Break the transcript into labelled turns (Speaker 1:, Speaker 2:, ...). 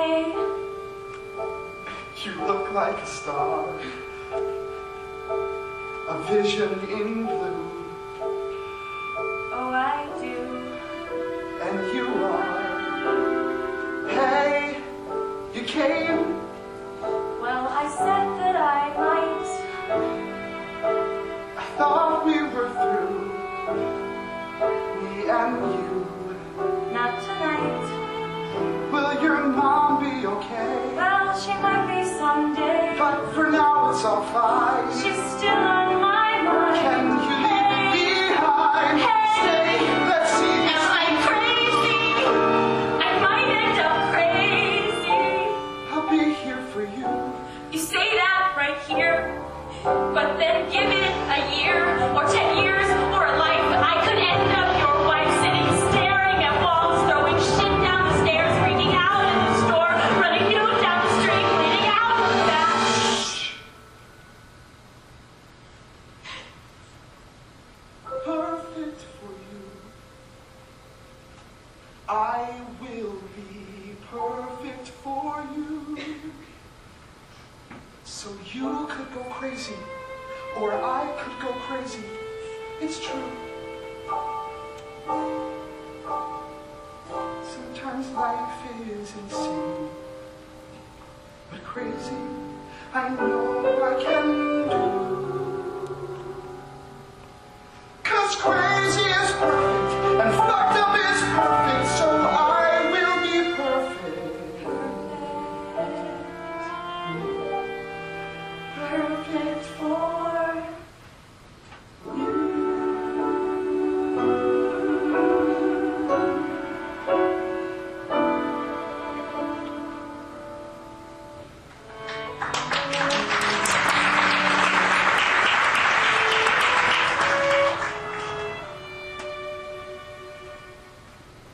Speaker 1: okay?
Speaker 2: You look like a star, a vision in blue,
Speaker 1: Oh, I do.
Speaker 2: and you are. Hey, you came,
Speaker 1: Well, I said that I might.
Speaker 2: I thought we were through, me and you.
Speaker 1: Not tonight.
Speaker 2: Will your mom okay?
Speaker 1: Well, she might be someday.
Speaker 2: But for now it's all fine.
Speaker 1: She's still on my mind.
Speaker 2: Can you leave me behind?
Speaker 1: Hey.
Speaker 2: Stay, let's see
Speaker 1: Am I crazy? I might end up crazy.
Speaker 2: I'll be here for you.
Speaker 1: You say that right here, but then give
Speaker 2: for you. I will be perfect for you. So you could go crazy, or I could go crazy. It's true. Sometimes life is insane, but crazy, I know.